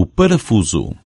o parafuso.